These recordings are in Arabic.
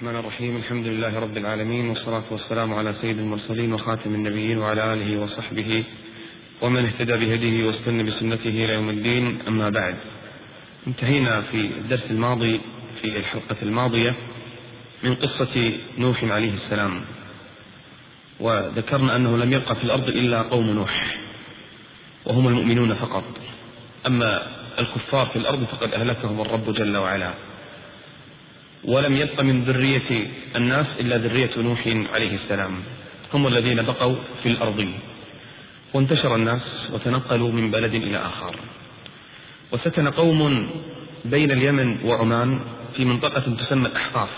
الرحمن الرحيم. الحمد لله رب العالمين والصلاة والسلام على سيد المرسلين وخاتم النبيين وعلى آله وصحبه ومن اهتدى بهديه واستنى بسنته إلى يوم الدين. أما بعد انتهينا في الدرس الماضي في الحلقة الماضية من قصة نوح عليه السلام. وذكرنا أنه لم يبقى في الأرض إلا قوم نوح وهم المؤمنون فقط. أما الكفار في الأرض فقد أهلكهم الرب جل وعلا. ولم يبق من ذرية الناس إلا ذرية نوح عليه السلام. هم الذين بقوا في الأرض. وانتشر الناس وتنقلوا من بلد إلى آخر. وسكن قوم بين اليمن وعمان في منطقة تسمى الأحقاف.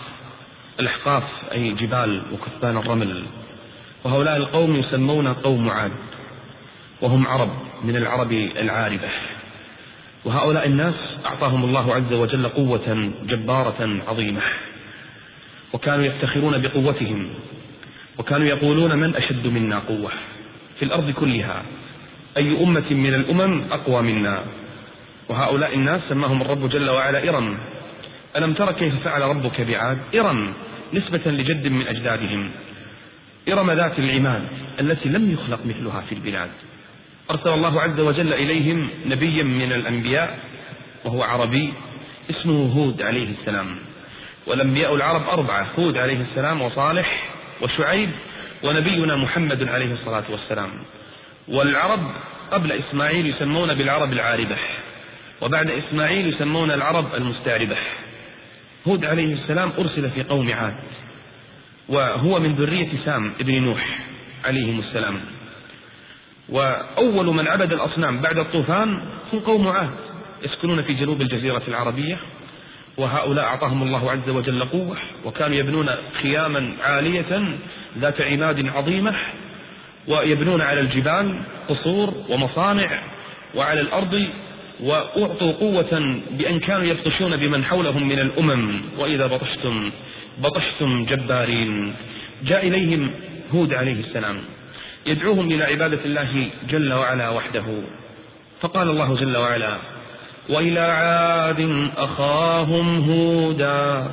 الأحقاف أي جبال وكثبان الرمل. وهؤلاء القوم يسمون قوم عاد. وهم عرب من العرب العاربة. وهؤلاء الناس أعطاهم الله عز وجل قوة جبارة عظيمة. وكانوا يفتخرون بقوتهم وكانوا يقولون من أشد منا قوة؟ في الأرض كلها. أي أمة من الأمم أقوى منا؟ وهؤلاء الناس سماهم الرب جل وعلا إرم. ألم تر كيف فعل ربك بعاد؟ إرم نسبة لجد من أجدادهم. إرم ذات العماد التي لم يخلق مثلها في البلاد. أرسل الله عز وجل إليهم نبيا من الأنبياء وهو عربي اسمه هود عليه السلام. والأنبياء العرب أربعة هود عليه السلام وصالح وشعيب ونبينا محمد عليه الصلاة والسلام. والعرب قبل إسماعيل يسمون بالعرب العاربة وبعد إسماعيل يسمون العرب المستعربة. هود عليه السلام أرسل في قوم عاد وهو من ذرية سام ابن نوح عليهم السلام. وأول من عبد الأصنام بعد الطوفان هم قوم عاد يسكنون في جنوب الجزيرة العربية وهؤلاء أعطاهم الله عز وجل قوة وكانوا يبنون خياما عالية ذات عماد عظيمة ويبنون على الجبال قصور ومصانع وعلى الأرض وأعطوا قوة بأن كانوا يبطشون بمن حولهم من الأمم. وإذا بطشتم بطشتم جبارين. جاء إليهم هود عليه السلام. يدعوهم إلى عبادة الله جل وعلا وحده. فقال الله جل وعلا وإلى عاد أخاهم هودا.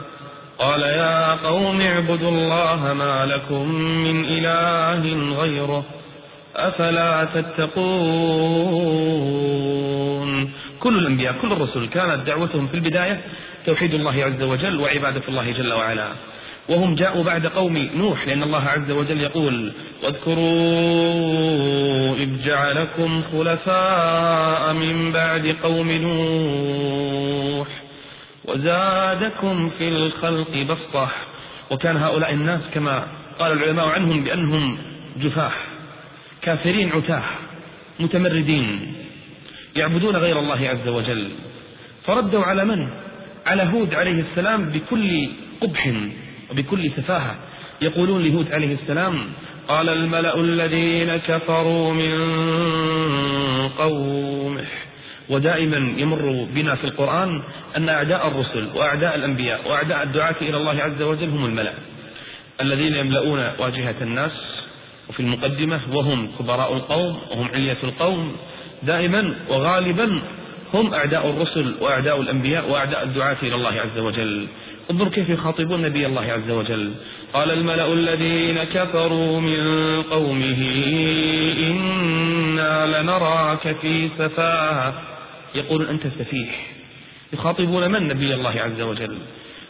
قال يا قوم اعبدوا الله ما لكم من إله غيره أفلا تتقون. كل الأنبياء كل الرسل كانت دعوتهم في البداية توحيد الله عز وجل وعبادة الله جل وعلا. وهم جاءوا بعد قوم نوح لأن الله عز وجل يقول واذكروا إذ جعلكم خلفاء من بعد قوم نوح وزادكم في الخلق بسطة وكان هؤلاء الناس كما قال العلماء عنهم بأنهم جفاح كافرين عتاه متمردين يعبدون غير الله عز وجل فردوا على من؟ على هود عليه السلام بكل قبح وبكل سفاهة. يقولون لهود عليه السلام قال الملأ الذين كفروا من قومه. ودائما يمر بنا في القرآن أن أعداء الرسل وأعداء الأنبياء وأعداء الدعاة إلى الله عز وجل هم الملأ. الذين يملؤون واجهة الناس وفي المقدمة وهم كبراء القوم وهم علية القوم. دائما وغالبا هم أعداء الرسل وأعداء الأنبياء وأعداء الدعاة إلى الله عز وجل. انظر كيف يخاطبون نبي الله عز وجل. قال الملأ الذين كفروا من قومه إنا لنراك في سفاهة. يقول أنت سفيه. يخاطبون من نبي الله عز وجل؟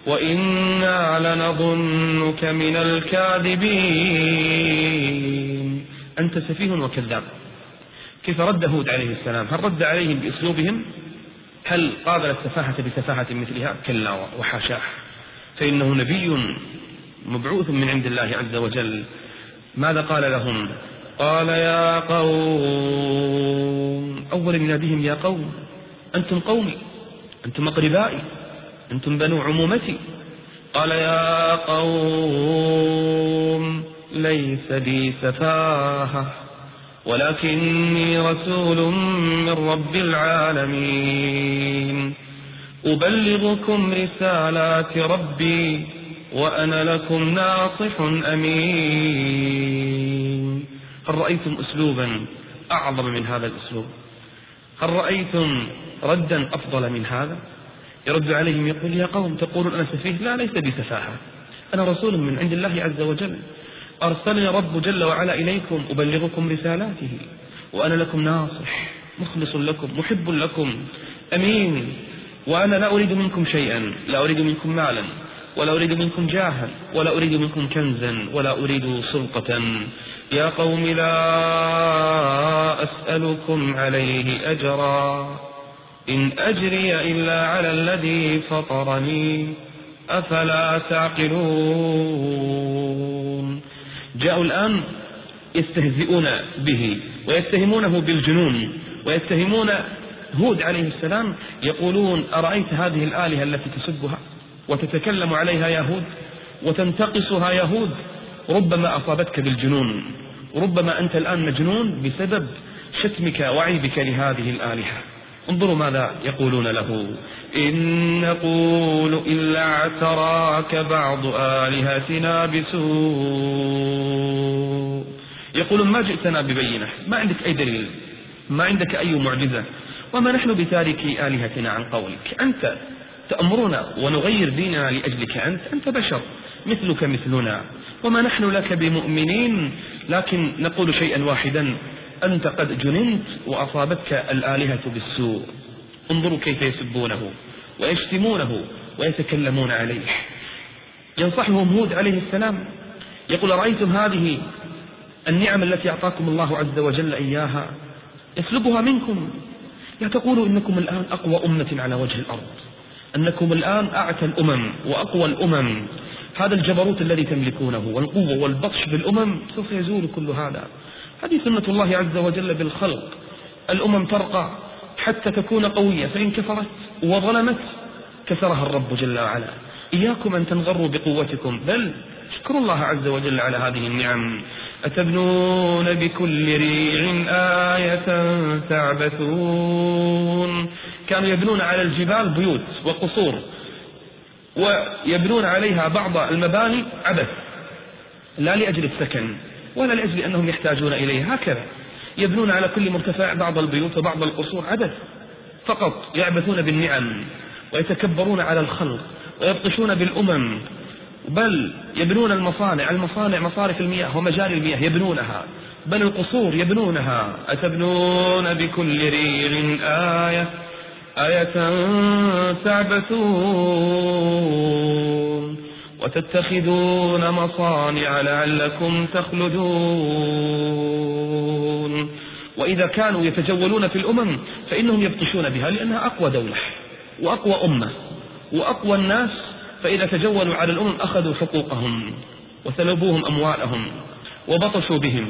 وإنا لنظنك من الكاذبين. أنت سفيه وكذاب. كيف رد هود عليه السلام؟ هل رد عليهم بأسلوبهم؟ هل قابل السفاهة بسفاهة مثلها؟ كلا وحاشاه فإنه نبي مبعوث من عند الله عز وجل. ماذا قال لهم؟ قال يا قوم أولا يناديهم يا قوم أنتم قومي أنتم أقربائي أنتم بنو عمومتي. قال يا قوم ليس بي سفاهة ولكني رسول من رب العالمين. أبلغكم رسالات ربي وأنا لكم ناصح أمين. هل رأيتم أسلوبا أعظم من هذا الأسلوب؟ هل رأيتم ردا أفضل من هذا؟ يرد عليهم يقول يا قوم تقولون أنا سفيه لا ليس بسفاهة. أنا رسول من عند الله عز وجل. أرسلني رب جل وعلا إليكم أبلغكم رسالاته. وأنا لكم ناصح مخلص لكم محب لكم أمين. وأنا لا أريد منكم شيئا لا أريد منكم مالا ولا أريد منكم جاها ولا أريد منكم كنزا ولا أريد سلطة. يا قوم لا أسألكم عليه أجرا. إن أجري إلا على الذي فطرني أفلا تعقلون. جاءوا الآن يستهزئون به ويتهمونه بالجنون ويتهمون هود عليه السلام يقولون أرأيت هذه الآلهة التي تسبها وتتكلم عليها يهود وتنتقصها يهود ربما أصابتك بالجنون ربما أنت الآن مجنون بسبب شتمك وعيبك لهذه الآلهة. انظروا ماذا يقولون له. إن نقول إلا اعتراك بعض آلهتنا بسوء. يقولون ما جئتنا ببينة؟ ما عندك أي دليل؟ ما عندك أي معجزة؟ وما نحن بتاركي آلهتنا عن قولك. أنت تأمرنا ونغير ديننا لأجلك أنت. أنت بشر مثلك مثلنا. وما نحن لك بمؤمنين لكن نقول شيئا واحدا. أنت قد جننت وأصابتك الآلهة بالسوء. انظروا كيف يسبونه ويشتمونه ويتكلمون عليه. ينصحهم هود عليه السلام يقول أرأيتم هذه النعم التي أعطاكم الله عز وجل إياها؟ يسلبها منكم. لا تقولوا إنكم الآن أقوى أمة على وجه الأرض. أنكم الآن أعتى الأمم وأقوى الأمم. هذا الجبروت الذي تملكونه والقوة والبطش بالأمم سوف يزول كل هذا. هذه سنة الله عز وجل بالخلق. الأمم ترقى حتى تكون قوية فإن كفرت وظلمت كسرها الرب جل وعلا. إياكم أن تنغروا بقوتكم بل اشكروا الله عز وجل على هذه النعم. أتبنون بكل ريع آية تعبثون. كانوا يبنون على الجبال بيوت وقصور ويبنون عليها بعض المباني عبث لا لأجل السكن ولا لأجل أنهم يحتاجون إليه هكذا يبنون على كل مرتفع بعض البيوت وبعض القصور عبث فقط يعبثون بالنعم ويتكبرون على الخلق ويبطشون بالأمم بل يبنون المصانع المصانع مصارف المياه ومجاري المياه يبنونها. بل القصور يبنونها. أتبنون بكل ريغ آية آية تعبثون وتتخذون مصانع لعلكم تخلدون. وإذا كانوا يتجولون في الأمم فإنهم يبطشون بها لأنها أقوى دولة وأقوى أمة وأقوى الناس فإذا تجولوا على الأمم أخذوا حقوقهم وسلبوهم أموالهم وبطشوا بهم.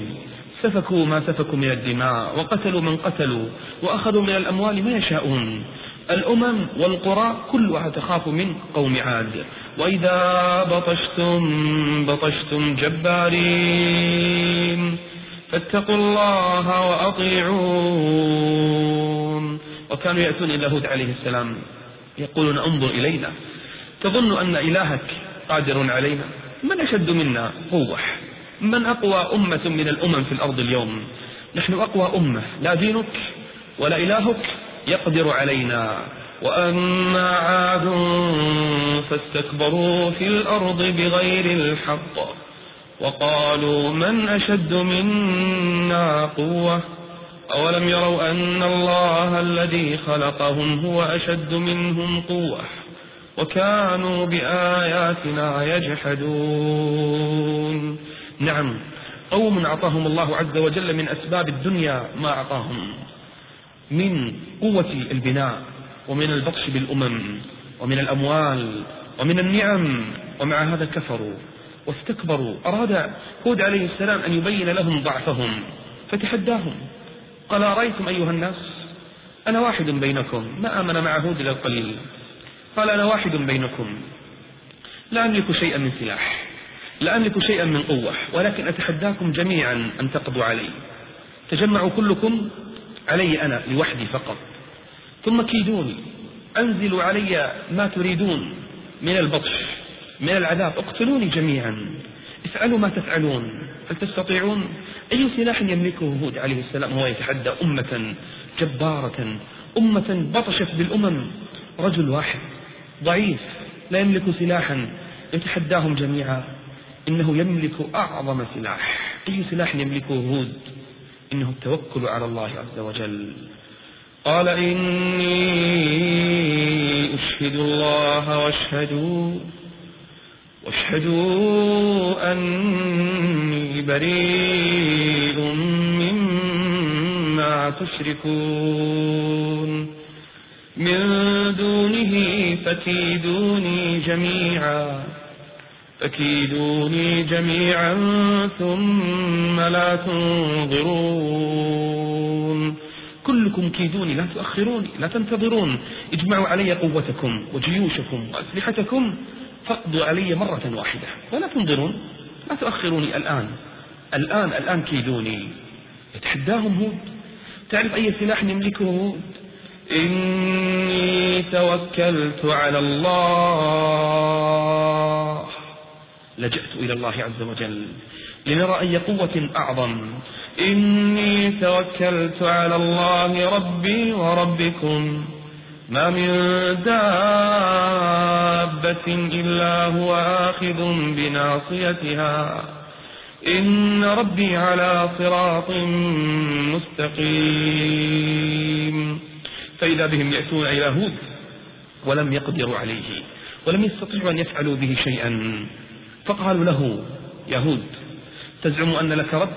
سفكوا ما سفكوا من الدماء وقتلوا من قتلوا وأخذوا من الأموال ما يشاءون. الأمم والقرى كلها تخاف من قوم عاد. وإذا بطشتم بطشتم جبارين فاتقوا الله وأطيعون. وكانوا يأتون إلى هود عليه السلام يقولون انظر إلينا. تظن أن إلهك قادر علينا من أشد منا؟ قوة. من أقوى أمة من الأمم في الأرض اليوم؟ نحن أقوى أمة لا دينك ولا إلهك يقدر علينا. وأما عاد فاستكبروا في الأرض بغير الحق. وقالوا من أشد منا قوة؟ أولم يروا أن الله الذي خلقهم هو أشد منهم قوة؟ وكانوا بآياتنا يجحدون. نعم قوم أعطاهم الله عز وجل من أسباب الدنيا ما أعطاهم من قوة البناء ومن البطش بالأمم ومن الأموال ومن النعم ومع هذا كفروا واستكبروا. أراد هود عليه السلام أن يبين لهم ضعفهم فتحداهم قال أرأيتم أيها الناس؟ أنا واحد بينكم ما آمن مع هود إلى القليل. قال أنا واحد بينكم. لا أملك شيئا من سلاح. لا أملك شيئا من قوة. ولكن أتحداكم جميعا أن تقضوا علي. تجمعوا كلكم علي أنا لوحدي فقط. ثم كيدوني. أنزلوا علي ما تريدون من البطش من العذاب. اقتلوني جميعا. افعلوا ما تفعلون. هل تستطيعون؟ أي سلاح يملكه هود عليه السلام؟ هو يتحدى أمة جبارة أمة بطشت بالأمم. رجل واحد. ضعيف لا يملك سلاحا يتحداهم جميعا. إنه يملك أعظم سلاح. أي سلاح يملكه هود؟ إنه التوكل على الله عز وجل. قال إني أشهد الله واشهدوا واشهدوا أني بريء مما تشركون. من دونه فكيدوني جميعا فكيدوني جميعا ثم لا تنظرون. كلكم كيدوني لا تؤخروني لا تنتظرون. اجمعوا علي قوتكم وجيوشكم وأسلحتكم فاقضوا علي مرة واحدة. ولا تنظرون لا تؤخروني الآن. الآن الآن كيدوني. يتحداهم هود. تعرف أي سلاح يملكه هود؟ إني توكلت على الله. لجأت إلى الله عز وجل لنرى أي قوة أعظم. إني توكلت على الله ربي وربكم. ما من دابة إلا هو آخذ بناصيتها. إن ربي على صراط مستقيم. فإذا بهم يأتون إلى هود ولم يقدروا عليه ولم يستطيعوا أن يفعلوا به شيئا. فقالوا له يا هود تزعم أن لك رب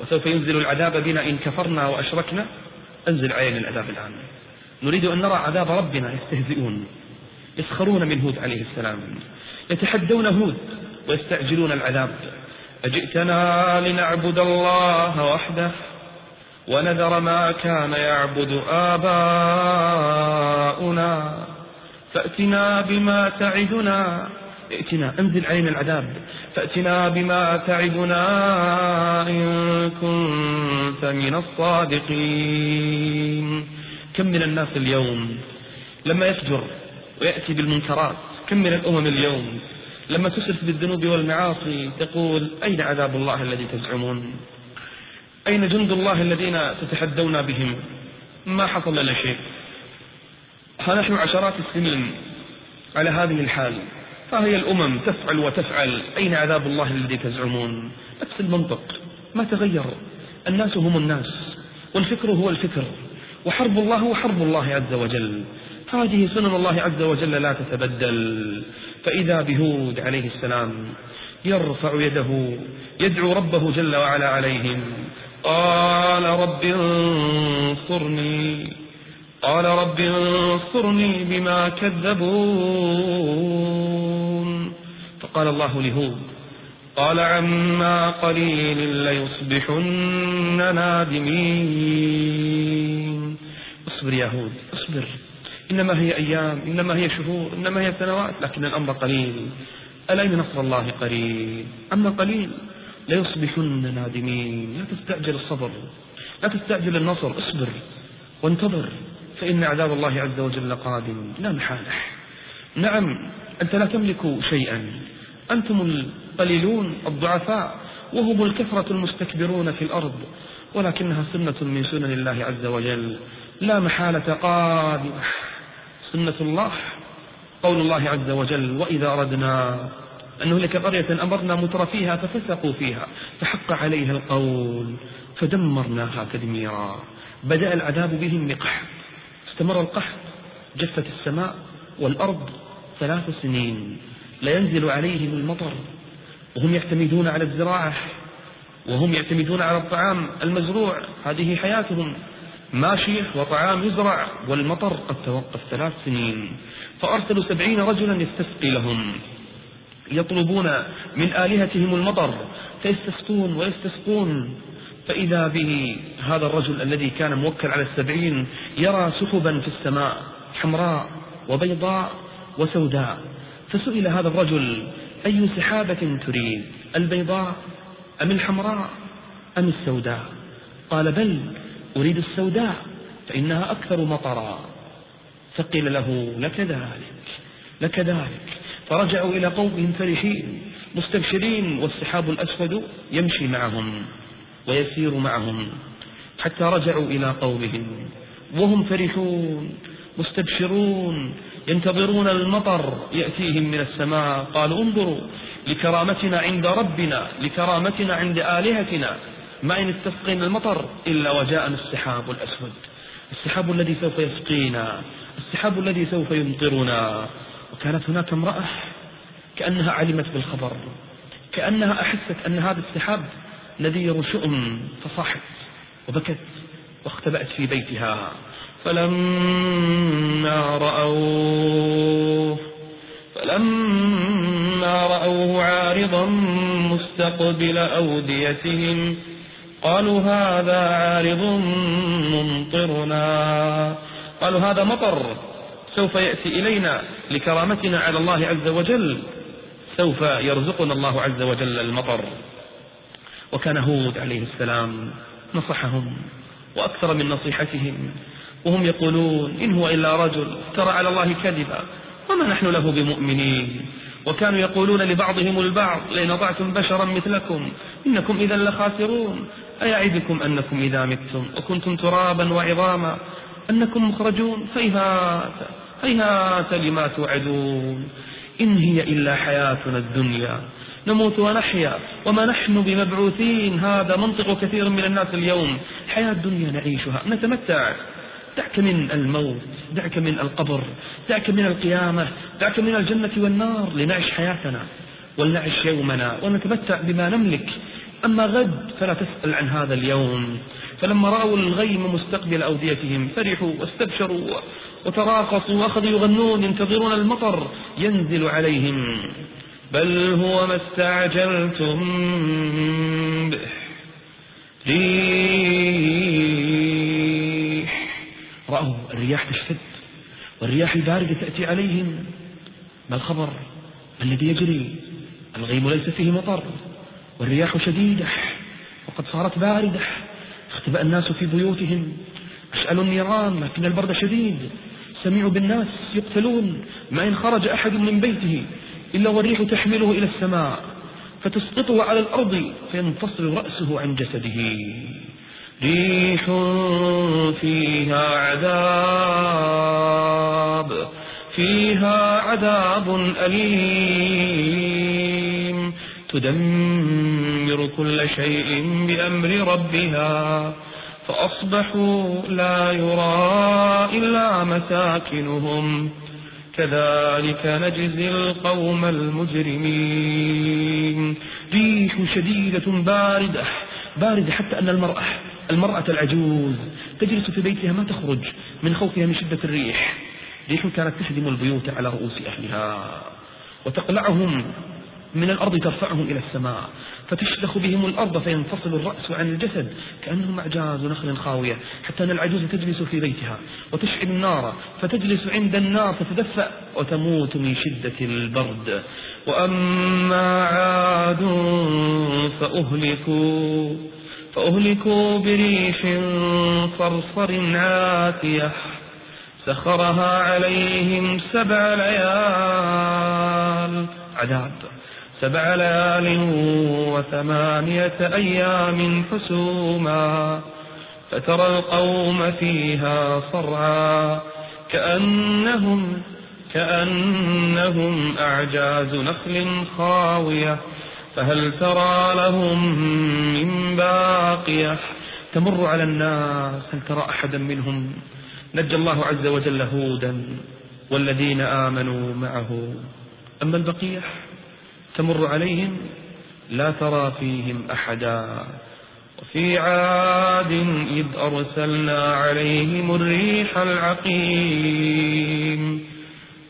وسوف ينزل العذاب بنا إن كفرنا وأشركنا؟ أنزل علينا العذاب الآن. نريد أن نرى عذاب ربنا يستهزئون يسخرون من هود عليه السلام يتحدون هود ويستعجلون العذاب. أجئتنا لنعبد الله وحده؟ ونذر ما كان يعبد آباؤنا. فأتنا بما تعدنا. ائتنا أنزل علينا العذاب. فأتنا بما تعدنا إن كنت من الصادقين. كم من الناس اليوم لما يفجر ويأتي بالمنكرات؟ كم من الأمم اليوم لما تسرف بالذنوب والمعاصي تقول أين عذاب الله الذي تزعمون؟ أين جند الله الذين تتحدون بهم؟ ما حصل لنا شيء. نحن عشرات السنين على هذه الحال. فهي الأمم تفعل وتفعل. أين عذاب الله الذي تزعمون؟ نفس المنطق. ما تغير. الناس هم الناس. والفكر هو الفكر. وحرب الله هو حرب الله عز وجل. هذه سنن الله عز وجل لا تتبدل. فإذا بهود عليه السلام يرفع يده يدعو ربه جل وعلا عليهم. قال رب انصرني قال رب انصرني بما كذبون. فقال الله لهود قال عما قليل ليصبحن نادمين. اصبر يا هود اصبر. إنما هي أيام إنما هي شهور إنما هي سنوات لكن الأمر قليل. ألا إن نصر الله قريب؟ أما قليل ليصبحن نادمين. لا تستعجل الصبر. لا تستعجل النصر. اصبر وانتظر فإن عذاب الله عز وجل قادم. لا محالة. نعم أنت لا تملك شيئا. أنتم القليلون الضعفاء وهم الكثرة المستكبرون في الأرض ولكنها سنة من سنن الله عز وجل. لا محالة قادمة. سنة الله قول الله عز وجل وإذا أردنا أن نهلك قرية أمرنا متر فيها ففسقوا فيها فحق عليها القول فدمرناها تدميرا. بدأ العذاب بهم بقحط استمر القحط جفت السماء والأرض ثلاث سنين. لا ينزل عليهم المطر وهم يعتمدون على الزراعة وهم يعتمدون على الطعام المزروع. هذه حياتهم ماشية وطعام يزرع والمطر قد توقف ثلاث سنين. فأرسلوا سبعين رجلا يستسقي لهم. يطلبون من آلهتهم المطر فيستسقون ويستسقون. فإذا به هذا الرجل الذي كان موكل على السبعين يرى سحبا في السماء حمراء وبيضاء وسوداء. فسئل هذا الرجل أي سحابة تريد؟ البيضاء أم الحمراء أم السوداء؟ قال بل أريد السوداء فإنها أكثر مطرا. فقيل له لك ذلك لك ذلك. فرجعوا إلى قومهم فرحين مستبشرين والسحاب الأسود يمشي معهم ويسير معهم حتى رجعوا إلى قومهم. وهم فرحون مستبشرون ينتظرون المطر يأتيهم من السماء. قالوا انظروا لكرامتنا عند ربنا لكرامتنا عند آلهتنا. ما إن استسقينا المطر إلا وجاءنا السحاب الأسود. السحاب الذي سوف يسقينا السحاب الذي سوف يمطرنا. وكانت هناك امرأة كأنها علمت بالخبر كأنها أحست أن هذا السحاب نذير شؤم فصاحت وبكت واختبأت في بيتها. فلما رأوه فلما رأوه عارضا مستقبل أوديتهم قالوا هذا عارض ممطرنا. قالوا هذا مطر سوف يأتي إلينا لكرامتنا على الله عز وجل. سوف يرزقنا الله عز وجل المطر. وكان هود عليه السلام نصحهم وأكثر من نصيحتهم وهم يقولون إن هو إلا رجل ترى على الله كذبا وما نحن له بمؤمنين. وكانوا يقولون لبعضهم البعض لئن أطعتم بشرا مثلكم إنكم إذا لخاسرون. أيعدكم أنكم إذا متم وكنتم ترابا وعظاما أنكم مخرجون هيهات هيهات لما توعدون؟ إن هي إلا حياتنا الدنيا. نموت ونحيا. وما نحن بمبعوثين. هذا منطق كثير من الناس اليوم. حياة الدنيا نعيشها. نتمتع. دعك من الموت. دعك من القبر. دعك من القيامة. دعك من الجنة والنار لنعيش حياتنا. ولنعيش يومنا. ونتمتع بما نملك. أما غد فلا تسأل عن هذا اليوم. فلما رأوا الغيم مستقبل أوديتهم فرحوا واستبشروا. وتراقصوا وأخذوا يغنون ينتظرون المطر ينزل عليهم. بل هو ما استعجلتم به. ريح. رأوا الرياح تشتد والرياح الباردة تأتي عليهم. ما الخبر؟ الذي يجري؟ الغيم ليس فيه مطر والرياح شديدة وقد صارت باردة. اختبأ الناس في بيوتهم. أشعلوا النيران لكن البرد شديد. سمعوا بالناس يقتلون ما إن خرج أحد من بيته إلا والريح تحمله إلى السماء فتسقطه على الأرض فينفصل رأسه عن جسده. ريح فيها عذاب فيها عذاب أليم. تدمر كل شيء بأمر ربها. فأصبحوا لا يرى إلا مساكنهم. كذلك نجزي القوم المجرمين. ريح شديدة باردة باردة حتى أن المرأة المرأة العجوز تجلس في بيتها ما تخرج من خوفها من شدة الريح. ريح كانت تهدم البيوت على رؤوس أهلها وتقلعهم من الأرض ترفعهم إلى السماء فتشدخ بهم الأرض فينفصل الرأس عن الجسد كأنهم أعجاز نخل خاوية حتى أن العجوز تجلس في بيتها وتشعل النار فتجلس عند النار تتدفأ وتموت من شدة البرد. وأما عاد فأهلكوا فأهلكوا بريح صرصر عاتية سخرها عليهم سبع ليال عذاب. سبع ليال وثمانية أيام حسوما فترى القوم فيها صرعا كأنهم كأنهم أعجاز نخل خاوية فهل ترى لهم من باقية تمر على الناس هل ترى أحدا منهم نجى الله عز وجل هودا والذين آمنوا معه أما البقية تمر عليهم لا ترى فيهم أحدا وفي عاد إذ أرسلنا عليهم الريح العقيم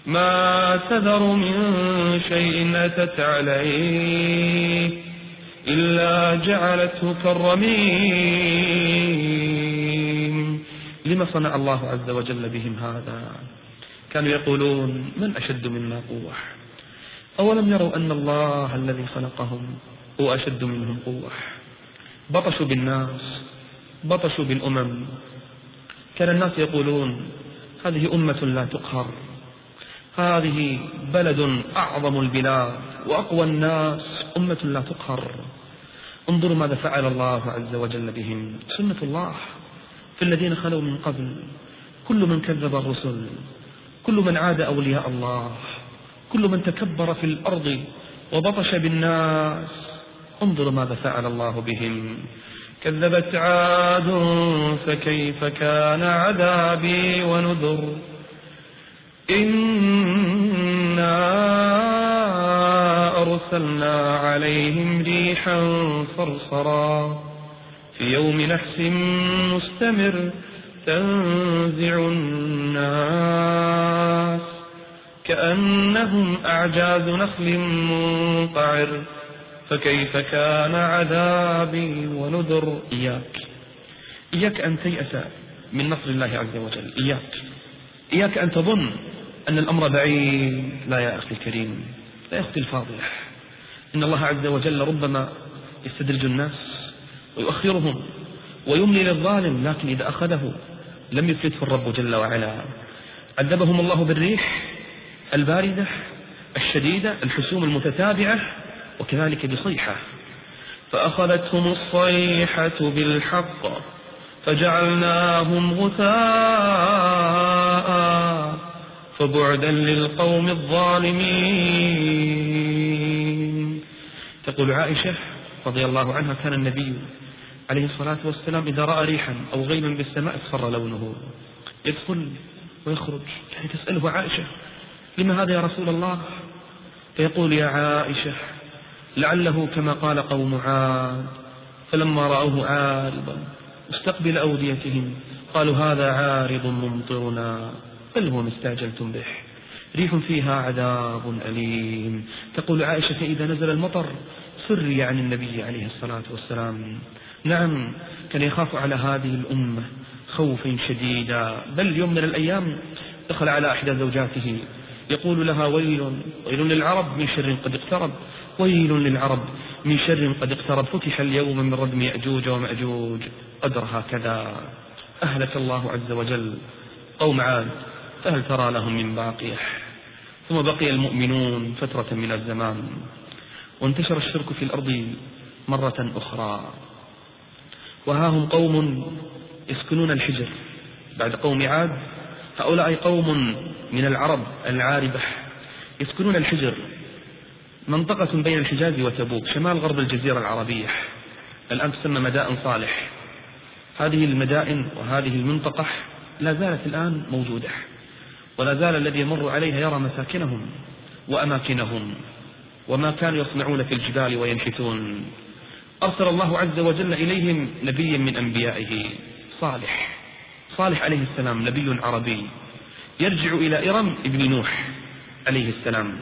ما تذر من شيء أتت عليه إلا جعلته كالرميم لما صنع الله عز وجل بهم هذا؟ كانوا يقولون من أشد منا قوة؟ أولم يروا أن الله الذي خلقهم هو أشد منهم قوة؟ بطشوا بالناس بطشوا بالأمم. كان الناس يقولون هذه أمة لا تقهر. هذه بلد أعظم البلاد وأقوى الناس أمة لا تقهر. انظروا ماذا فعل الله عز وجل بهم. سنة الله في الذين خلوا من قبل. كل من كذب الرسل. كل من عاد أولياء الله. كل من تكبر في الأرض وبطش بالناس. انظر ماذا فعل الله بهم. كذبت عاد فكيف كان عذابي ونذر. إنا أرسلنا عليهم ريحا صرصرا في يوم نحس مستمر تنزع الناس. كأنهم أعجاز نخل منقعر. فكيف كان عذابي ونذر؟ إياك. إياك أن تيأس من نصر الله عز وجل. إياك. إياك أن تظن أن الأمر بعيد. لا يا أخي الكريم. لا يا أختي الفاضلة إن الله عز وجل ربما يستدرج الناس ويؤخرهم ويملي للظالم لكن إذا أخذه لم يفلته الرب جل وعلا. عذبهم الله بالريح. الباردة الشديدة الحسوم المتتابعة وكذلك بصيحة. فأخذتهم الصيحة بالحق فجعلناهم غثاء فبعدا للقوم الظالمين. تقول عائشة رضي الله عنها كان النبي عليه الصلاة والسلام إذا رأى ريحا أو غيما بالسماء اصفر لونه. يدخل ويخرج. يعني تسأله عائشة لما هذا يا رسول الله؟ فيقول يا عائشة لعله كما قال قوم عاد فلما رأوه عارضا مستقبل أوديتهم قالوا هذا عارض ممطرنا بل هو ما استعجلتم به ريح فيها عذاب أليم. تقول عائشة فإذا نزل المطر سري عن النبي عليه الصلاة والسلام. نعم كان يخاف على هذه الأمة خوفا شديدا بل يوم من الأيام دخل على إحدى زوجاته يقول لها ويل ويل للعرب من شر قد اقترب. ويل للعرب من شر قد اقترب. فتح اليوم من ردم يأجوج ومأجوج قدر هكذا. أهلك الله عز وجل قوم عاد فهل ترى لهم من باقية؟ ثم بقي المؤمنون فترة من الزمان. وانتشر الشرك في الأرض مرة أخرى. وها هم قوم يسكنون الحجر. بعد قوم عاد هؤلاء قوم من العرب العاربة يسكنون الحجر منطقة بين الحجاز وتبوك شمال غرب الجزيرة العربية الآن تسمى مدائن صالح. هذه المدائن وهذه المنطقة لا زالت الآن موجودة ولا زال الذي يمر عليها يرى مساكنهم وأماكنهم وما كانوا يصنعون في الجبال وينحتون. أرسل الله عز وجل إليهم نبيا من أنبيائه صالح صالح عليه السلام نبي عربي. يرجع إلى إرم ابن نوح عليه السلام.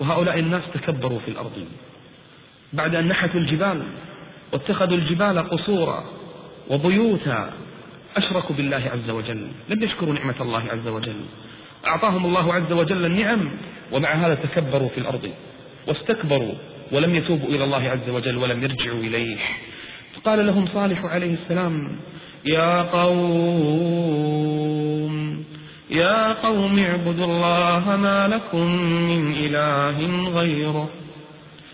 وهؤلاء الناس تكبروا في الأرض. بعد أن نحتوا الجبال واتخذوا الجبال قصورا وبيوتا أشركوا بالله عز وجل. لم يشكروا نعمة الله عز وجل. أعطاهم الله عز وجل النعم ومع هذا تكبروا في الأرض. واستكبروا ولم يتوبوا إلى الله عز وجل ولم يرجعوا إليه. فقال لهم صالح عليه السلام يا قوم يا قوم اعبدوا الله ما لكم من إله غيره.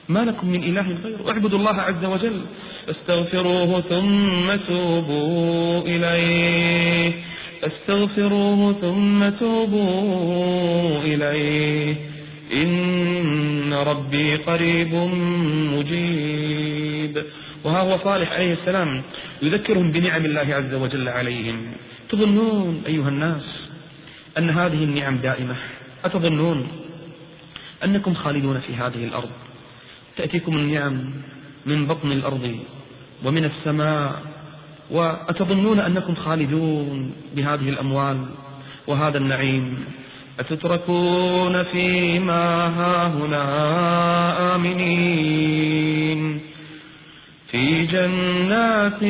ما لكم من إله غيره. اعبدوا الله عز وجل. فاستغفروه ثم توبوا إليه. فاستغفروه ثم توبوا إليه. إن ربي قريب مجيب. وها هو صالح عليه السلام. يذكرهم بنعم الله عز وجل عليهم. تظنون أيها الناس أن هذه النعم دائمة. أتظنون أنكم خالدون في هذه الأرض؟ تأتيكم النعم من بطن الأرض ومن السماء وأتظنون أنكم خالدون بهذه الأموال وهذا النعيم؟ أتتركون فيما هاهنا آمنين. في جنات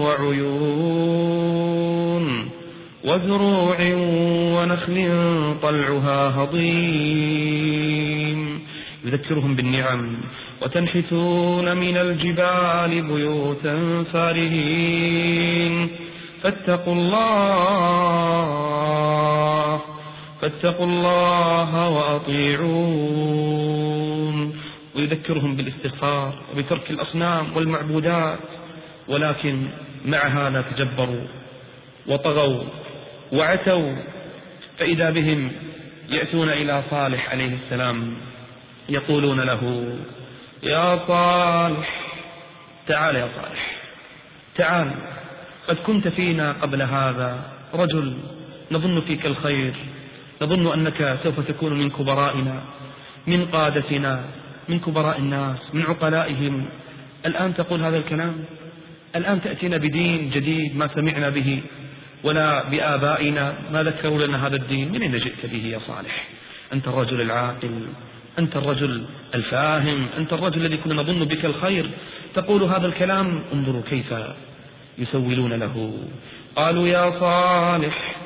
وعيون وزروع ونخل طلعها هضيم. يذكرهم بالنعم وتنحتون من الجبال بيوتا فارهين. فاتقوا الله فاتقوا الله وأطيعون. ويذكرهم بالاستغفار وبترك الأصنام والمعبودات ولكن مع هذا تجبروا وطغوا. وعتوا فإذا بهم يأتون إلى صالح عليه السلام يقولون له يا صالح تعال يا صالح تعال قد كنت فينا قبل هذا رجل نظن فيك الخير نظن أنك سوف تكون من كبرائنا من قادتنا من كبراء الناس من عقلائهم الآن تقول هذا الكلام؟ الآن تأتينا بدين جديد ما سمعنا به. ولا بآبائنا ما ذكروا لنا هذا الدين. من أين جئت به يا صالح؟ أنت الرجل العاقل أنت الرجل الفاهم أنت الرجل الذي كنا نظن بك الخير. تقول هذا الكلام انظروا كيف يسولون له. قالوا يا صالح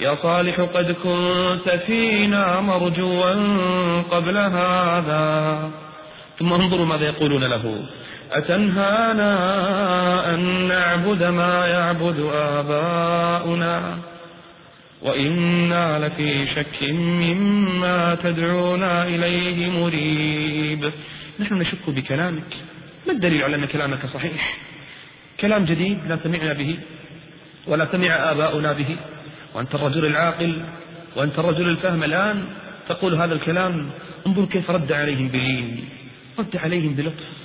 يا صالح قد كنت فينا مرجوا قبل هذا. ثم انظروا ماذا يقولون له. أتنهانا أن نعبد ما يعبد آباؤنا وإنا لفي شك مما تدعونا إليه مريب. نحن نشك بكلامك. ما الدليل على أن كلامك صحيح؟ كلام جديد لا سمعنا به ولا سمع آباؤنا به. وأنت الرجل العاقل وأنت الرجل الفهم الآن تقول هذا الكلام. انظر كيف رد عليهم بلين رد عليهم بلطف.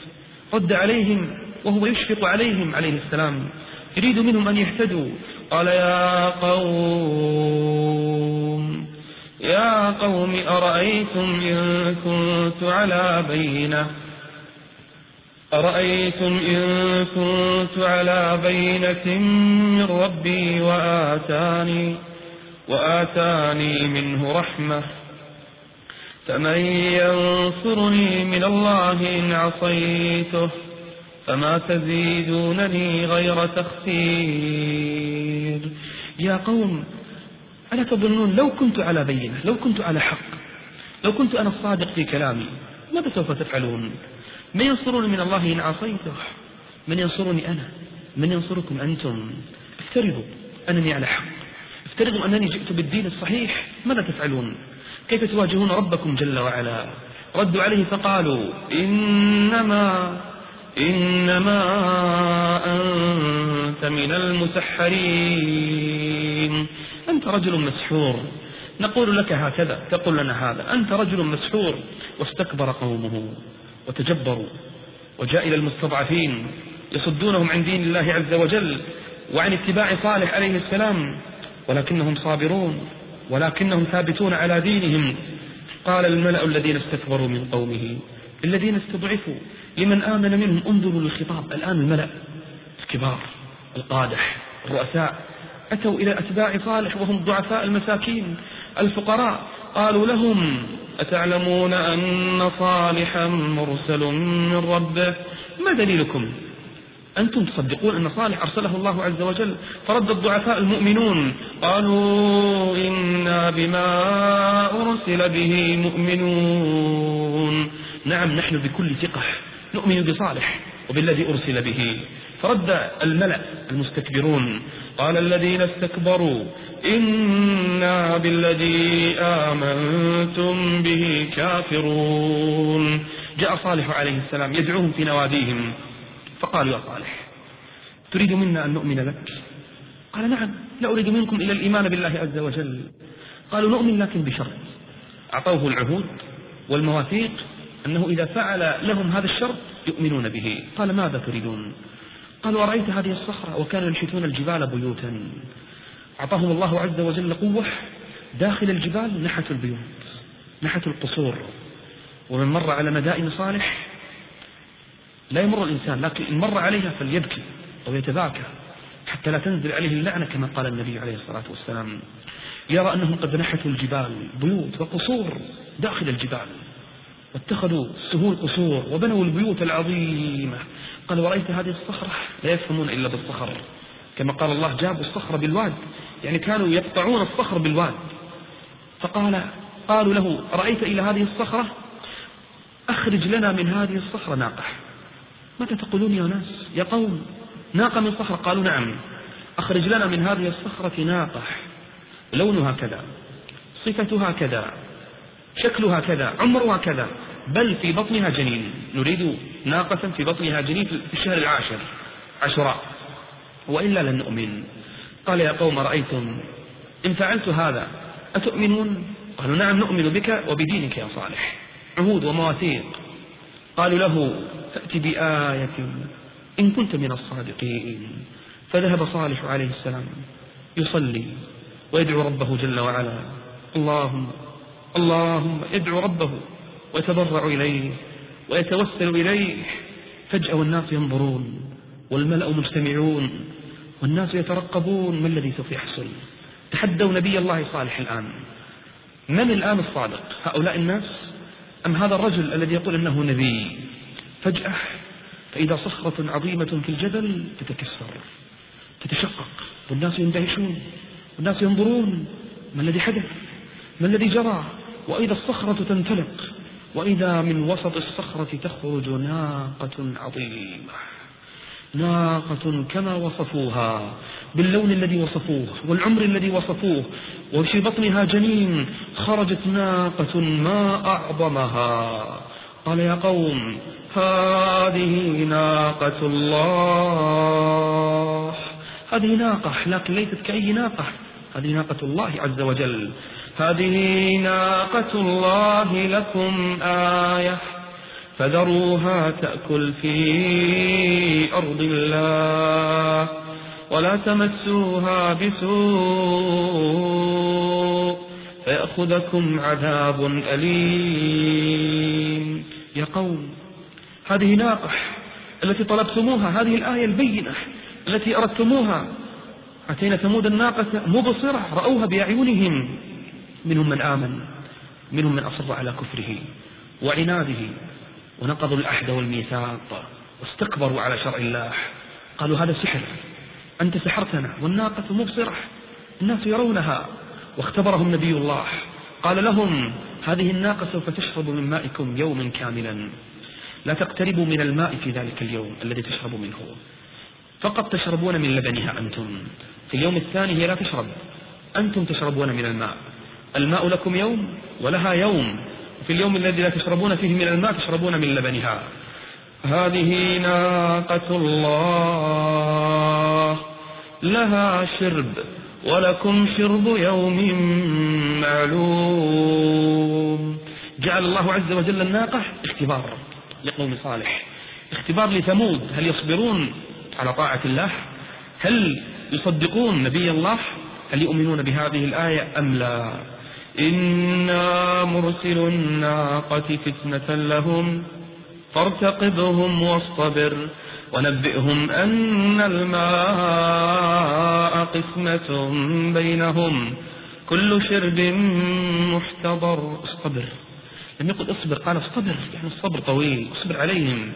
رد عليهم وهو يشفق عليهم عليه السلام. يريد منهم أن يهتدوا. قال يا قوم يا قوم أرأيتم إن كنت على بينة؟ أرأيتم إن كنت على بينة من ربي وآتاني وآتاني منه رحمة؟ فمن ينصرني من الله إن عصيته فما تزيدونني غير تخسير. يا قوم ألا تظنون لو كنت على بينة لو كنت على حق لو كنت أنا الصادق في كلامي ماذا سوف تفعلون؟ من ينصرني من الله إن عصيته؟ من ينصرني أنا؟ من ينصركم أنتم؟ افترضوا أنني على حق. افترضوا أنني جئت بالدين الصحيح ماذا تفعلون؟ كيف تواجهون ربكم جل وعلا؟ ردوا عليه فقالوا إنما إنما أنت من المسحرين. أنت رجل مسحور. نقول لك هكذا تقول لنا هذا. أنت رجل مسحور. واستكبر قومه وتجبروا وجاء إلى المستضعفين يصدونهم عن دين الله عز وجل وعن اتباع صالح عليه السلام ولكنهم صابرون. ولكنهم ثابتون على دينهم. قال الملأ الذين استكبروا من قومه الذين استضعفوا لمن آمن منهم انظروا للخطاب. الآن الملأ الكبار القادح الرؤساء أتوا إلى أتباع صالح وهم الضعفاء المساكين الفقراء. قالوا لهم أتعلمون أن صالحا مرسل من ربه؟ ما دليلكم؟ أنتم تصدقون أن صالح أرسله الله عز وجل؟ فرد الضعفاء المؤمنون. قالوا إنا بما أرسل به مؤمنون. نعم نحن بكل ثقة نؤمن بصالح وبالذي أرسل به. فرد الملأ المستكبرون. قال الذين استكبروا إنا بالذي آمنتم به كافرون. جاء صالح عليه السلام يدعوهم في نواديهم. فقالوا يا صالح تريد منا أن نؤمن لك؟ قال نعم لا أريد منكم إلا الإيمان بالله عز وجل. قالوا نؤمن لكن بشرط. أعطوه العهود والمواثيق أنه إذا فعل لهم هذا الشرط يؤمنون به. قال ماذا تريدون؟ قالوا أرأيت هذه الصخرة وكانوا ينشتون الجبال بيوتا. أعطاهم الله عز وجل قوة داخل الجبال نحت البيوت نحت القصور. ومن مر على مدائن صالح لا يمر الإنسان لكن إن مر عليها فليبكي أو يتباكى حتى لا تنزل عليه اللعنة كما قال النبي عليه الصلاة والسلام. يرى أنهم قد نحتوا الجبال بيوت وقصور داخل الجبال واتخذوا سهول قصور وبنوا البيوت العظيمة. قال ورأيت هذه الصخرة؟ لا يفهمون إلا بالصخر. كما قال الله جابوا الصخر بالواد. يعني كانوا يقطعون الصخر بالواد. فقال قالوا له رأيت إلى هذه الصخرة؟ أخرج لنا من هذه الصخرة ناقة. ماذا تقولون يا ناس؟ يا قوم ناقة من صخرة. قالوا نعم أخرج لنا من هذه الصخرة ناقة. لونها كذا صفتها كذا شكلها كذا عمرها كذا. بل في بطنها جنين. نريد ناقة في بطنها جنين في الشهر العاشر عشراء. وإلا لن نؤمن. قال يا قوم رأيتم إن فعلت هذا أتؤمنون؟ قالوا نعم نؤمن بك وبدينك يا صالح. عهود ومواثيق. قالوا له فأت بآية إن كنت من الصادقين. فذهب صالح عليه السلام يصلي ويدعو ربه جل وعلا. اللهم اللهم يدعو ربه ويتضرع إليه ويتوسل إليه. فجأة والناس ينظرون والملأ مجتمعون والناس يترقبون ما الذي سوف يحصل. تحدوا نبي الله صالح الآن. من الآن الصادق؟ هؤلاء الناس؟ أم هذا الرجل الذي يقول أنه نبي؟ فجأة فإذا صخرة عظيمة في الجبل تتكسر تتشقق. والناس يندهشون والناس ينظرون. ما الذي حدث؟ ما الذي جرى؟ وإذا الصخرة تنفلق وإذا من وسط الصخرة تخرج ناقة عظيمة. ناقة كما وصفوها باللون الذي وصفوه والعمر الذي وصفوه وفي بطنها جنين خرجت ناقة ما أعظمها. قال يا قوم هذه ناقة الله. هذه ناقة لكن ليست كأي ناقة. هذه ناقة الله عز وجل. هذه ناقة الله لكم آية. فذروها تأكل في أرض الله ولا تمسوها بسوء فيأخذكم عذاب أليم. يا قوم هذه ناقة التي طلبتموها هذه الآية البينة التي أردتموها. أتينا ثمود الناقة مبصرة رأوها بأعينهم. منهم من آمن منهم من أصر على كفره وعناده. ونقضوا العهد والميثاق واستكبروا على شرع الله. قالوا هذا سحر. أنت سحرتنا والناقة مبصرة. الناس يرونها. واختبرهم نبي الله. قال لهم هذه الناقة سوف تشرب من مائكم يوما كاملا. لا تقتربوا من الماء في ذلك اليوم الذي تشرب منه. فقط تشربون من لبنها أنتم. في اليوم الثاني هي لا تشرب. أنتم تشربون من الماء. الماء لكم يوم ولها يوم. في اليوم الذي لا تشربون فيه من الماء تشربون من لبنها. هذه ناقة الله. لها شرب ولكم شرب يوم معلوم. جعل الله عز وجل الناقة اختبار لقوم صالح. اختبار لثمود. هل يصبرون على طاعة الله؟ هل يصدقون نبي الله؟ هل يؤمنون بهذه الآية أم لا؟ إنا مرسل الناقة فتنة لهم فارتقبهم واصطبر ونبئهم أن الماء قسمة بينهم كل شرب محتضر اصطبر. لم يقل اصبر قال اصطبر يعني الصبر طويل اصبر عليهم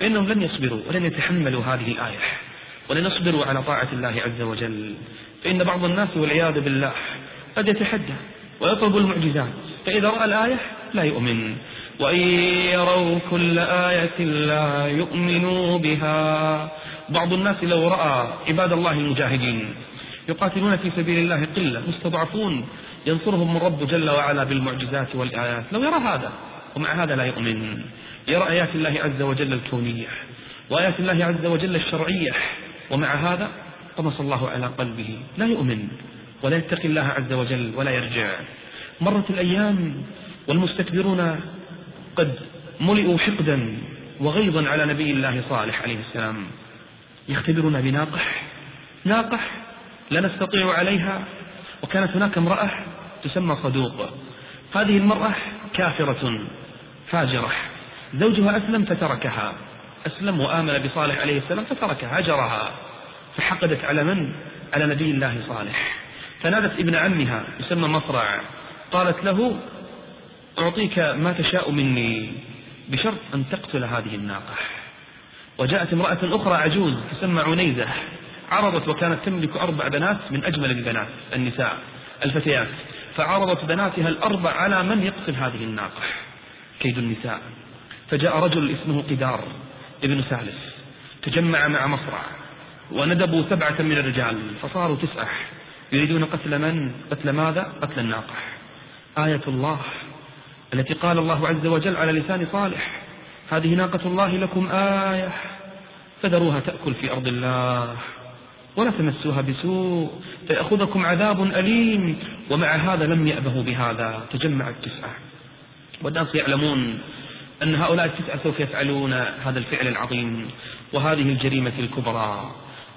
فإنهم لن يصبروا ولن يتحملوا هذه الآية. ولن يصبروا على طاعة الله عز وجل. فإن بعض الناس والعياذ بالله قد يتحدى. ويطلب المعجزات. فإذا رأى الآية لا يؤمن. وإن يروا كل آية لا يؤمنوا بها. بعض الناس لو رأى عباد الله المجاهدين يقاتلون في سبيل الله قلة مستضعفون ينصرهم الرب جل وعلا بالمعجزات والآيات. لو يرى هذا ومع هذا لا يؤمن. يرى آيات الله عز وجل الكونية وآيات الله عز وجل الشرعية. ومع هذا طمس الله على قلبه. لا يؤمن. ولا يتقي الله عز وجل ولا يرجع. مرت الأيام والمستكبرون قد ملئوا حقدا وغيظا على نبي الله صالح عليه السلام. يختبرون بناقح. ناقح لا نستطيع عليها وكانت هناك امرأة تسمى صدوق. هذه المرأة كافرة فاجرة. زوجها أسلم فتركها. أسلم وآمن بصالح عليه السلام فتركها هجرها فحقدت على من؟ على نبي الله صالح. فنادت ابن عمها يسمى مصرع. قالت له أعطيك ما تشاء مني بشرط أن تقتل هذه الناقة. وجاءت امرأة أخرى عجوز تسمى عنيزة. عرضت وكانت تملك أربع بنات من أجمل البنات النساء الفتيات. فعرضت بناتها الأربع على من يقتل هذه الناقة. كيد النساء. فجاء رجل اسمه قدار ابن ثالث تجمع مع مصرع. وندبوا سبعة من الرجال فصاروا تسعة. يريدون قتل من؟ قتل ماذا؟ قتل الناقة آية الله التي قال الله عز وجل على لسان صالح هذه ناقة الله لكم آية فذروها تأكل في أرض الله ولا تمسوها بسوء فيأخذكم عذاب أليم ومع هذا لم يأبهوا بهذا تجمع التسعة والناس يعلمون أن هؤلاء التسعة سوف يفعلون هذا الفعل العظيم وهذه الجريمة الكبرى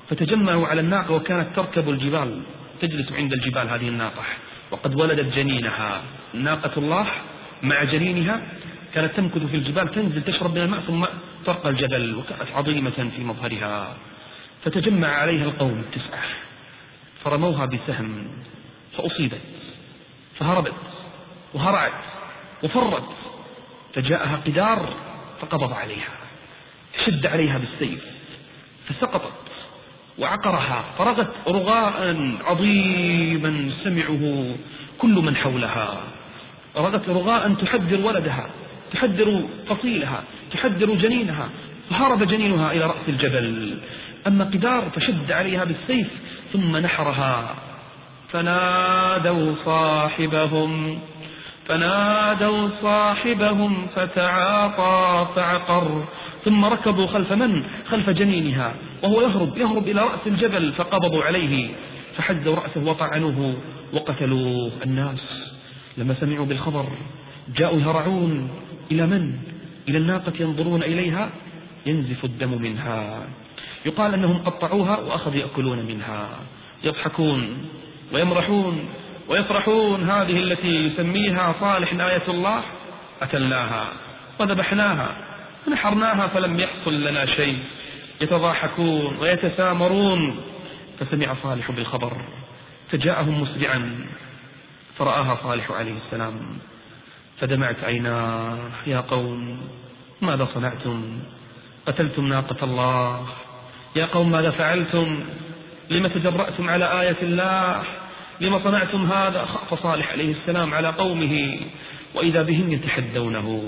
فتجمعوا على الناقة وكانت تركب الجبال تجلس عند الجبال هذه الناقة. وقد ولدت جنينها. ناقة الله مع جنينها كانت تمكث في الجبال تنزل تشرب من الماء ثم ترقى الجبل وكانت عظيمة في مظهرها. فتجمع عليها القوم التسعة. فرموها بسهم فأصيبت فهربت وهرعت وفرت. فجاءها قدار فقبض عليها شد عليها بالسيف فسقطت. وعقرها فرغت رغاء عظيما سمعه كل من حولها. رغت رغاء تحذر ولدها تحذر فصيلها تحذر جنينها فهرب جنينها إلى رأس الجبل. أما قدار فشد عليها بالسيف ثم نحرها. فنادوا صاحبهم فنادوا صاحبهم فتعاطى فعقر. ثم ركضوا خلف من؟ خلف جنينها وهو يهرب يهرب إلى رأس الجبل فقبضوا عليه فحزوا رأسه وطعنوه وقتلوه الناس لما سمعوا بالخبر جاءوا يهرعون إلى من؟ إلى الناقة ينظرون إليها ينزف الدم منها يقال أنهم قطعوها وأخذوا يأكلون منها يضحكون ويمرحون ويفرحون هذه التي يسميها صالح آية الله أكلناها وذبحناها ونحرناها فلم يحصل لنا شيء. يتضاحكون ويتسامرون. فسمع صالح بالخبر. فجاءهم مسرعا. فرآها صالح عليه السلام. فدمعت عيناه. يا قوم ماذا صنعتم؟ قتلتم ناقة الله. يا قوم ماذا فعلتم؟ لم تجرأتم على آية الله؟ لم صنعتم هذا؟ خاف صالح عليه السلام على قومه. وإذا بهم يتحدونه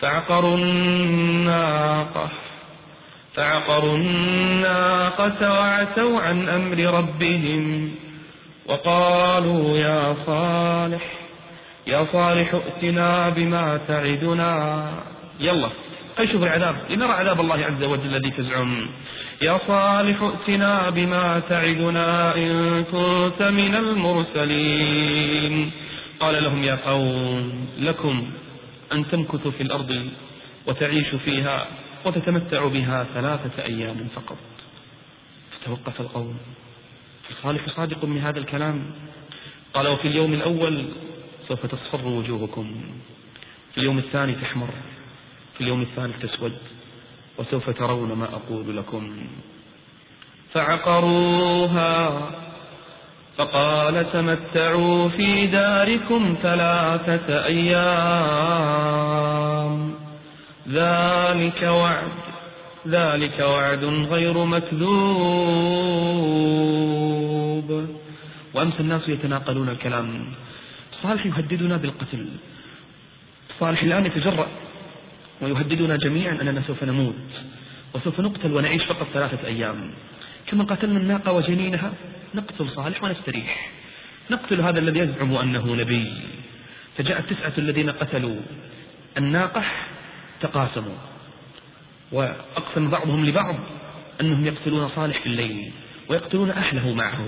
فعقروا الناقة فعقروا الناقة وعتوا عن أمر ربهم وقالوا يا صالح يا صالح ائتنا بما تعدنا. يلا خلينا نشوف العذاب لنرى عذاب الله عز وجل الذي تزعم. يا صالح ائتنا بما تعدنا إن كنت من المرسلين. قال لهم يا قوم لكم أن تمكثوا في الأرض وتعيشوا فيها وتتمتعوا بها ثلاثة أيام فقط. فتوقف القوم. فصالح صادق من هذا الكلام. قال وفي اليوم الأول سوف تصفر وجوهكم. في اليوم الثاني تحمر. في اليوم الثالث تسود. وسوف ترون ما أقول لكم. فعقروها. فقال تمتعوا في داركم ثلاثة أيام. ذلك وعد ذلك وعد غير مكذوب. وأمس الناس يتناقلون الكلام. صالح يهددنا بالقتل. صالح الآن يتجرأ ويهددنا جميعا أننا سوف نموت وسوف نقتل ونعيش فقط ثلاثة أيام. كما قتلنا الناقة وجنينها. نقتل صالح ونستريح. نقتل هذا الذي يزعم أنه نبي. فجاء التسعة الذين قتلوا. الناقة تقاسموا. وأقسم بعضهم لبعض أنهم يقتلون صالح في الليل ويقتلون أهله معه.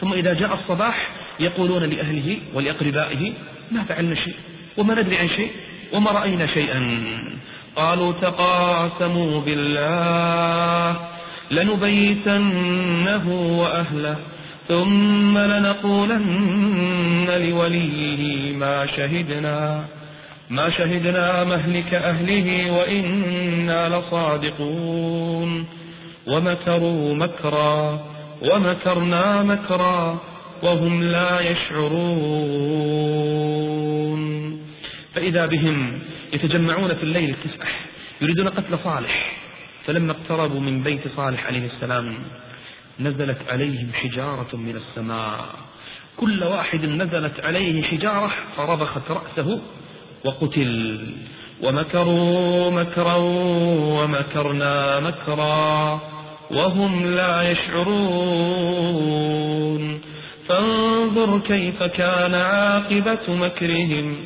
ثم إذا جاء الصباح يقولون لأهله ولأقربائه ما فعلنا شيء؟ وما ندري عن شيء؟ وما رأينا شيئا؟ قالوا تقاسموا بالله. لنبيتنه وأهله ثم لنقولن لوليه ما شهدنا ما شهدنا مهلك أهله وإنا لصادقون. ومكروا مكرا ومكرنا مكرا وهم لا يشعرون. فإذا بهم يتجمعون في الليل تسبح يريدون قتل صالح فلما اقتربوا من بيت صالح عليه السلام نزلت عليهم حجارة من السماء. كل واحد نزلت عليه حجارة فرضخت رأسه وقتل. ومكروا مكرا ومكرنا مكرا وهم لا يشعرون. فانظر كيف كان عاقبة مكرهم.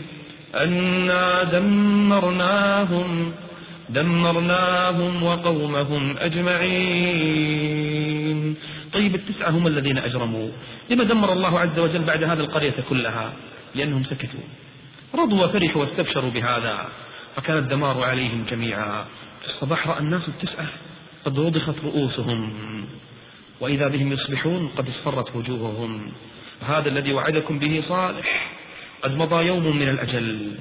أنا دمرناهم دمرناهم وقومهم أجمعين. طيب التسعة هم الذين أجرموا. لما دمر الله عز وجل بعد هذه القرية كلها؟ لأنهم سكتوا. رضوا وفرحوا واستبشروا بهذا. فكان الدمار عليهم جميعا. في الصباح رأى الناس التسعة قد رضخت رؤوسهم. وإذا بهم يصبحون قد اصفرت وجوههم. هذا الذي وعدكم به صالح. قد مضى يوم من الأجل.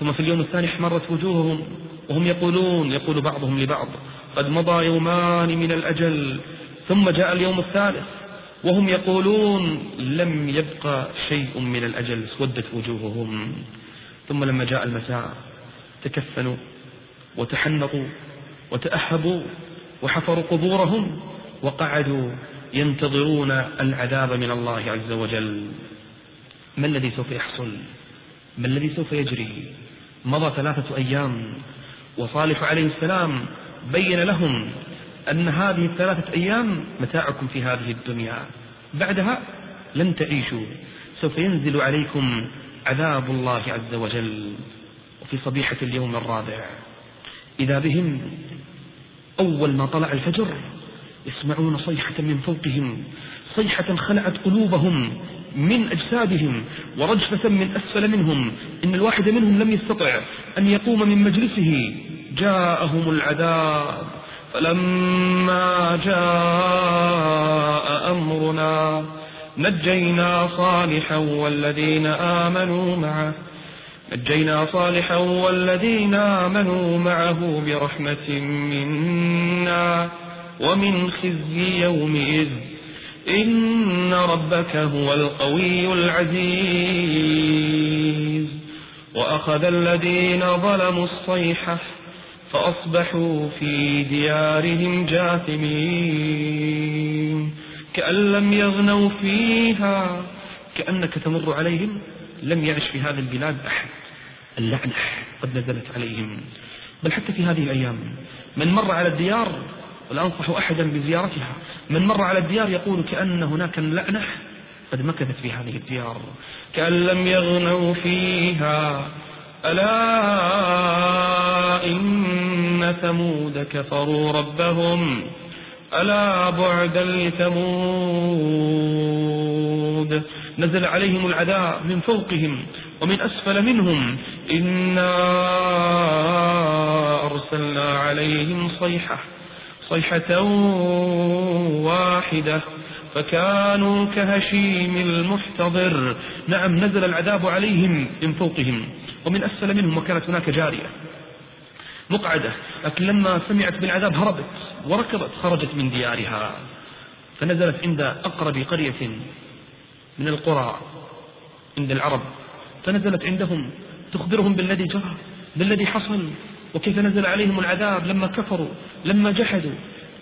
ثم في اليوم الثاني احمرت وجوههم. وهم يقولون يقول بعضهم لبعض قد مضى يومان من الأجل ثم جاء اليوم الثالث وهم يقولون لم يبقى شيء من الأجل اسودت وجوههم. ثم لما جاء المساء تكفنوا وتحنطوا وتأهبوا وحفروا قبورهم وقعدوا ينتظرون العذاب من الله عز وجل. ما الذي سوف يحصل؟ ما الذي سوف يجري؟ مضى ثلاثة أيام وصالح عليه السلام بين لهم أن هذه الثلاثة أيام متاعكم في هذه الدنيا. بعدها لن تعيشوا. سوف ينزل عليكم عذاب الله عز وجل وفي صبيحة اليوم الرابع. إذا بهم أول ما طلع الفجر يسمعون صيحة من فوقهم. صيحة خلعت قلوبهم. من أجسادهم ورجفة من أسفل منهم إن الواحد منهم لم يستطع أن يقوم من مجلسه جاءهم العذاب. فلما جاء أمرنا نجينا صالحا والذين آمنوا معه نجينا صالحا والذين آمنوا معه برحمة منا ومن خزي يومئذ. إن ربك هو القوي العزيز. وأخذ الذين ظلموا الصيحة فأصبحوا في ديارهم جاثمين. كأن لم يغنوا فيها كأنك تمر عليهم لم يعش في هذه البلاد أحد. اللعنة قد نزلت عليهم. بل حتى في هذه الأيام من مر على الديار ولا أنصح أحدا بزيارتها. من مر على الديار يقول كأن هناك لعنة قد مكثت في هذه الديار. كأن لم يغنوا فيها ألا إن ثمود كفروا ربهم؟ ألا بعدا لثمود؟ نزل عليهم العذاب من فوقهم ومن أسفل منهم. إنا أرسلنا عليهم صيحة صيحة واحدة. فكانوا كهشيم المحتضر. نعم نزل العذاب عليهم من فوقهم. ومن أسفل منهم وكانت هناك جارية مقعدة. لكن لما سمعت بالعذاب هربت وركضت خرجت من ديارها. فنزلت عند أقرب قرية من القرى عند العرب. فنزلت عندهم تخبرهم بالذي جرى بالذي حصل. وكيف نزل عليهم العذاب لما كفروا لما جحدوا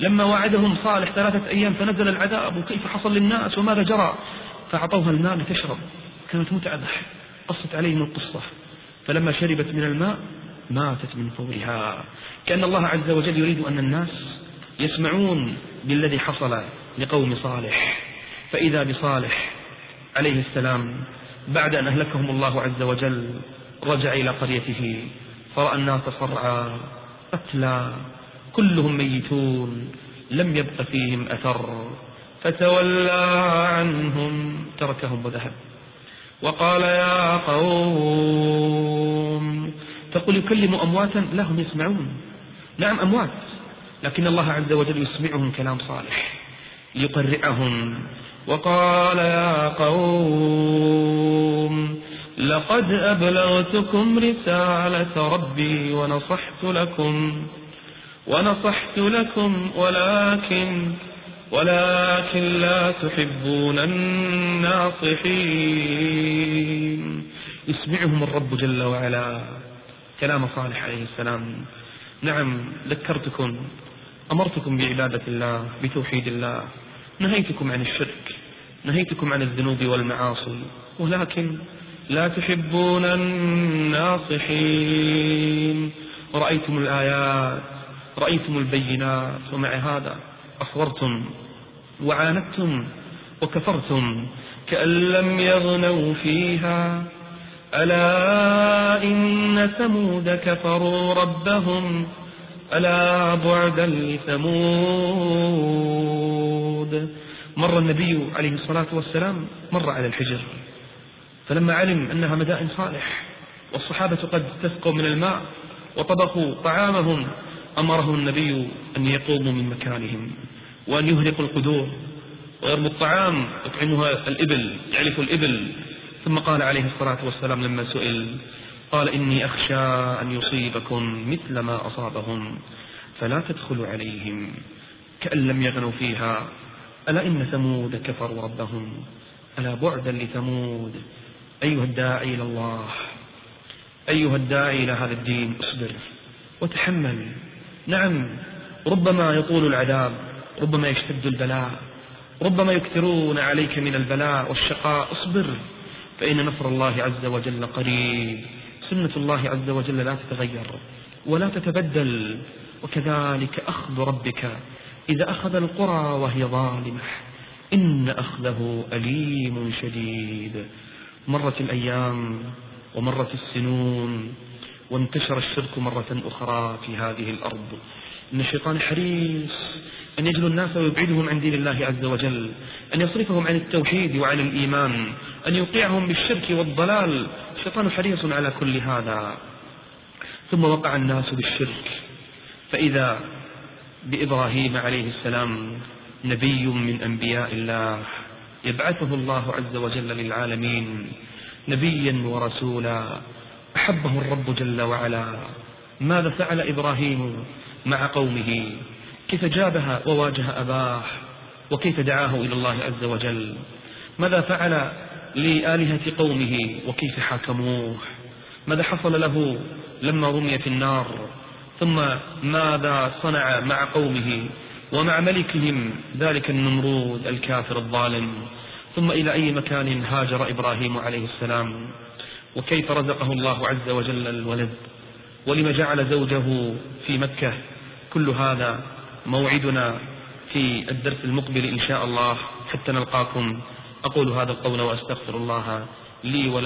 لما وعدهم صالح ثلاثة أيام فنزل العذاب وكيف حصل للناس وماذا جرى؟ فأعطوها الماء لتشرب. كانت متعبة قصت عليهم القصة. فلما شربت من الماء ماتت من فورها كأن الله عز وجل يريد أن الناس يسمعون بالذي حصل لقوم صالح. فإذا بصالح عليه السلام بعد أن أهلكهم الله عز وجل رجع إلى قريته. فرأى الناس صرعى قتلى كلهم ميتون لم يبق فيهم أثر. فتولى عنهم تركهم وذهب. وقال يا قوم تقول يكلم أمواتا؟ لا هم يسمعون. نعم أموات لكن الله عز وجل يسمعهم كلام صالح ليقرعهم وقال يا قوم لقد أبلغتكم رسالة ربي ونصحت لكم ونصحت لكم ولكن ولكن لا تحبون الناصحين. يسمعهم الرب جل وعلا. كلام صالح عليه السلام. نعم ذكرتكم أمرتكم بعبادة الله بتوحيد الله. نهيتكم عن الشرك نهيتكم عن الذنوب والمعاصي. ولكن لا تحبون الناصحين. رأيتم الآيات رأيتم البينات ومع هذا أصورتم وعاندتم وكفرتم كأن لم يغنوا فيها. ألا إن ثمود كفروا ربهم؟ ألا بعدا لثمود؟ مر النبي عليه الصلاة والسلام مر على الحجر. فلما علم أنها مدائن صالح والصحابة قد تسقوا من الماء وطبخوا طعامهم أمره النبي أن يقوموا من مكانهم وأن يهرقوا القدور ويرموا الطعام يطعمها الإبل يعرف الإبل. ثم قال عليه الصلاة والسلام لما سئل قال إني أخشى أن يصيبكم مثل ما أصابهم فلا تدخلوا عليهم كأن لم يغنوا فيها ألا إن ثمود كفروا ربهم ألا بعدا لثمود أيها الداعي إلى الله أيها الداعي إلى هذا الدين اصبر وتحمل. نعم ربما يطول العذاب ربما يشتد البلاء ربما يكثرون عليك من البلاء والشقاء. اصبر فإن نصر الله عز وجل قريب سنة الله عز وجل لا تتغير ولا تتبدل. وكذلك أخذ ربك إذا أخذ القرى وهي ظالمة إن أخذه أليم شديد. مرت الأيام ومرت السنون وانتشر الشرك مرة أخرى في هذه الأرض. إن الشيطان حريص أن يجلو الناس ويبعدهم عن دين الله عز وجل أن يصرفهم عن التوحيد وعن الإيمان أن يوقعهم بالشرك والضلال. الشيطان حريص على كل هذا. ثم وقع الناس بالشرك. فإذا بإبراهيم عليه السلام نبي من أنبياء الله يبعثه الله عز وجل للعالمين نبيا ورسولا. أحبه الرب جل وعلا. ماذا فعل إبراهيم مع قومه؟ كيف جابها وواجه أباه؟ وكيف دعاه إلى الله عز وجل؟ ماذا فعل لآلهة قومه؟ وكيف حاكموه؟ ماذا حصل له لما رمي في النار؟ ثم ماذا صنع مع قومه؟ ومع ملكهم ذلك النمرود الكافر الظالم. ثم إلى أي مكان هاجر إبراهيم عليه السلام؟ وكيف رزقه الله عز وجل الولد؟ ولم جعل زوجه في مكة؟ كل هذا موعدنا في الدرس المقبل إن شاء الله حتى نلقاكم. أقول هذا القول وأستغفر الله لي ولكم.